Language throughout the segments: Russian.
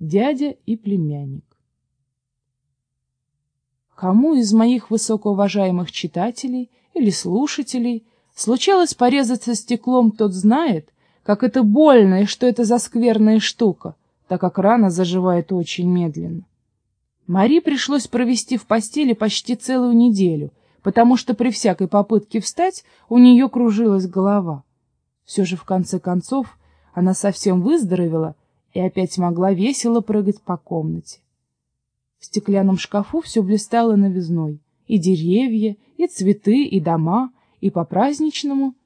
Дядя и племянник. Кому из моих высокоуважаемых читателей или слушателей случалось порезаться стеклом, тот знает, как это больно и что это за скверная штука, так как рана заживает очень медленно. Мари пришлось провести в постели почти целую неделю, потому что при всякой попытке встать у нее кружилась голова. Все же в конце концов она совсем выздоровела и опять могла весело прыгать по комнате. В стеклянном шкафу все блистало новизной. И деревья, и цветы, и дома, и по-праздничному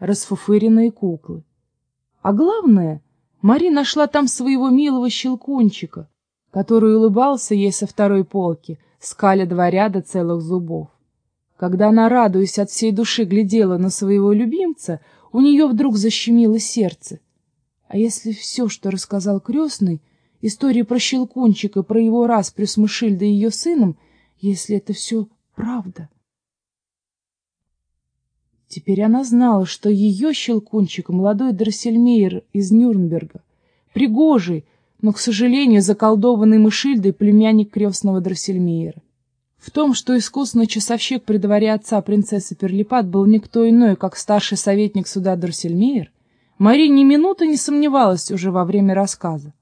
расфуфыренные куклы. А главное, Мари нашла там своего милого щелкунчика, который улыбался ей со второй полки, скаля два ряда целых зубов. Когда она, радуясь от всей души, глядела на своего любимца, у нее вдруг защемило сердце. А если все, что рассказал крестный, история про Щелкунчика, про его распрю с Мышильдой и ее сыном, если это все правда? Теперь она знала, что ее Щелкунчик — молодой Дроссельмейер из Нюрнберга, пригожий, но, к сожалению, заколдованный Мышильдой племянник крестного Дроссельмейера. В том, что искусный часовщик при дворе отца принцессы Перлипат был никто иной, как старший советник суда Дроссельмейер, Мари ни минуты не сомневалась уже во время рассказа.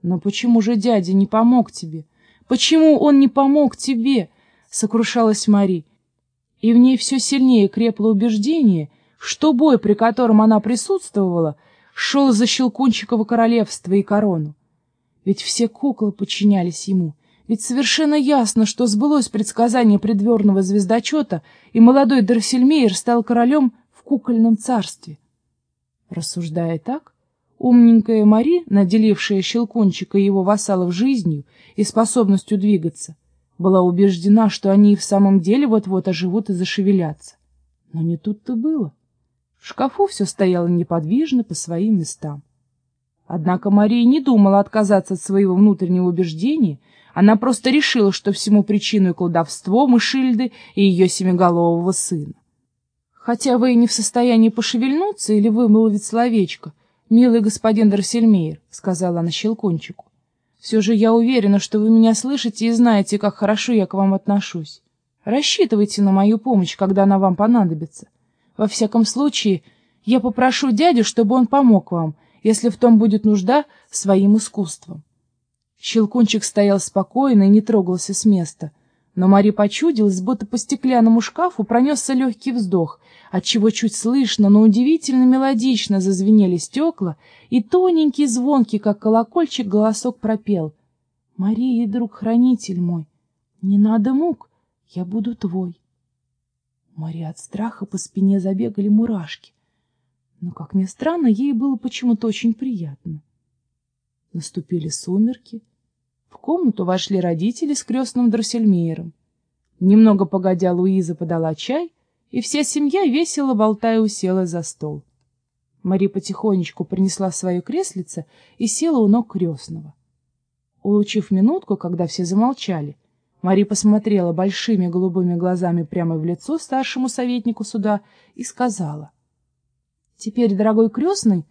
«Но почему же дядя не помог тебе? Почему он не помог тебе?» — сокрушалась Мари. И в ней все сильнее крепло убеждение, что бой, при котором она присутствовала, шел за Щелкунчиково королевство и корону. Ведь все куклы подчинялись ему, ведь совершенно ясно, что сбылось предсказание придворного звездочета, и молодой Дерсельмейер стал королем в кукольном царстве. Рассуждая так, умненькая Мари, наделившая Щелкунчика его вассалов жизнью и способностью двигаться, была убеждена, что они и в самом деле вот-вот оживут и зашевелятся. Но не тут-то было. В шкафу все стояло неподвижно по своим местам. Однако Мария не думала отказаться от своего внутреннего убеждения, она просто решила, что всему причиной колдовство Мышильды и ее семиголового сына. Хотя вы и не в состоянии пошевельнуться или вымолвить словечко, милый господин Дорсельмейр, — сказала она Щелкунчику. Все же я уверена, что вы меня слышите и знаете, как хорошо я к вам отношусь. Рассчитывайте на мою помощь, когда она вам понадобится. Во всяком случае, я попрошу дядю, чтобы он помог вам, если в том будет нужда, своим искусством. Щелкунчик стоял спокойно и не трогался с места — но Мари почудилась, будто по стеклянному шкафу пронесся легкий вздох, отчего чуть слышно, но удивительно мелодично зазвенели стекла, и тоненький, звонкий, как колокольчик, голосок пропел. «Мария, друг-хранитель мой, не надо мук, я буду твой». Мария от страха по спине забегали мурашки, но, как ни странно, ей было почему-то очень приятно. Наступили сумерки, в комнату вошли родители с крестным Дроссельмейером. Немного погодя, Луиза подала чай, и вся семья, весело болтая, усела за стол. Мари потихонечку принесла свое креслице и села у ног крестного. Улучив минутку, когда все замолчали, Мари посмотрела большими голубыми глазами прямо в лицо старшему советнику суда и сказала. — Теперь, дорогой крестный,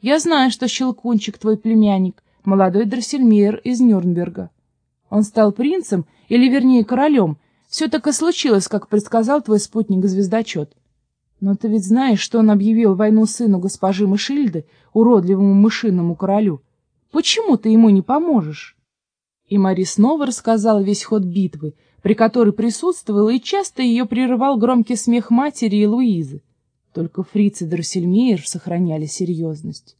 я знаю, что Щелкунчик твой племянник, молодой Дроссельмейер из Нюрнберга. Он стал принцем, или, вернее, королем. Все так и случилось, как предсказал твой спутник-звездочет. Но ты ведь знаешь, что он объявил войну сыну госпожи Мышильды, уродливому мышиному королю. Почему ты ему не поможешь? И Мари снова рассказала весь ход битвы, при которой присутствовала, и часто ее прерывал громкий смех матери и Луизы. Только Фриц и Дроссельмейер сохраняли серьезность. —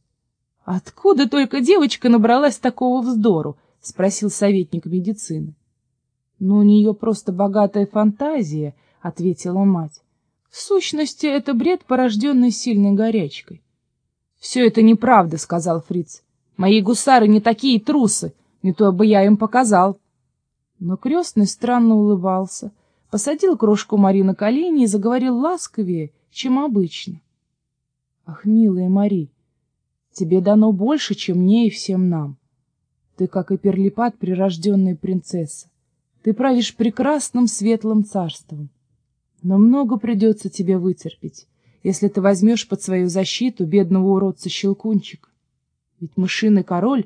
Откуда только девочка набралась такого вздору? — спросил советник медицины. — Ну, у нее просто богатая фантазия, — ответила мать. — В сущности, это бред, порожденный сильной горячкой. — Все это неправда, — сказал Фриц. Мои гусары не такие трусы, не то бы я им показал. Но крестный странно улыбался, посадил крошку Мари на колени и заговорил ласковее, чем обычно. — Ах, милая Мари! Тебе дано больше, чем мне и всем нам. Ты, как и Перлипат, прирожденная принцесса. Ты правишь прекрасным светлым царством. Но много придется тебе вытерпеть, если ты возьмешь под свою защиту бедного уродца Щелкунчика. Ведь мышиный король